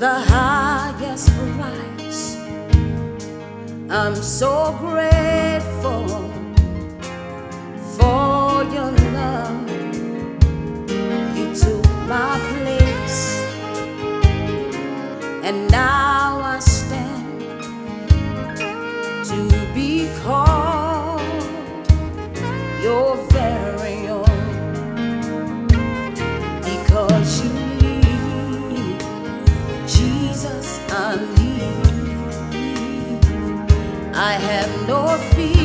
the highest price. I'm so grateful. I have no fear.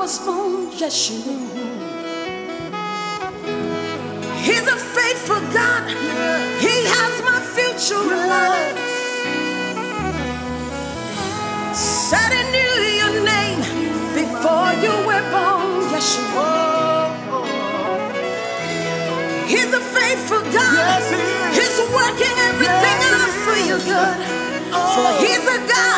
was born, yes, she knew. He's a faithful God, He has my future in love. Said He knew your name before you were born, yes, you were. He's a faithful God, yes, He's working everything yes, out for your good. For He's a God.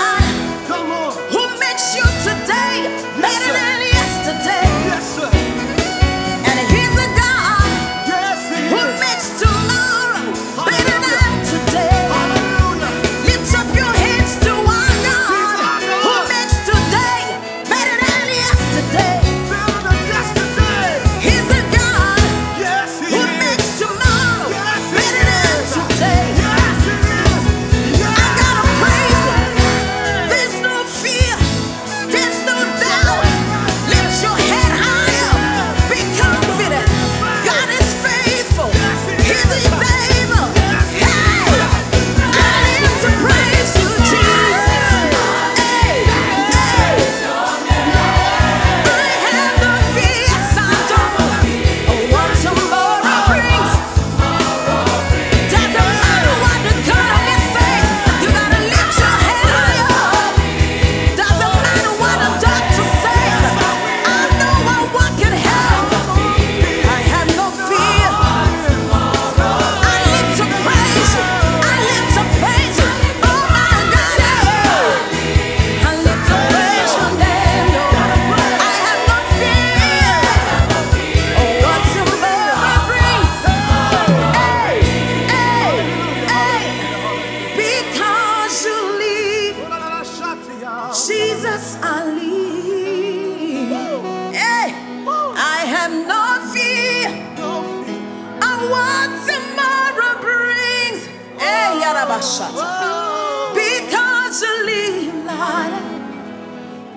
Because you live, Lord,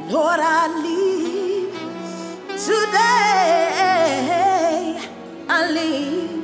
Lord, I live today. I live.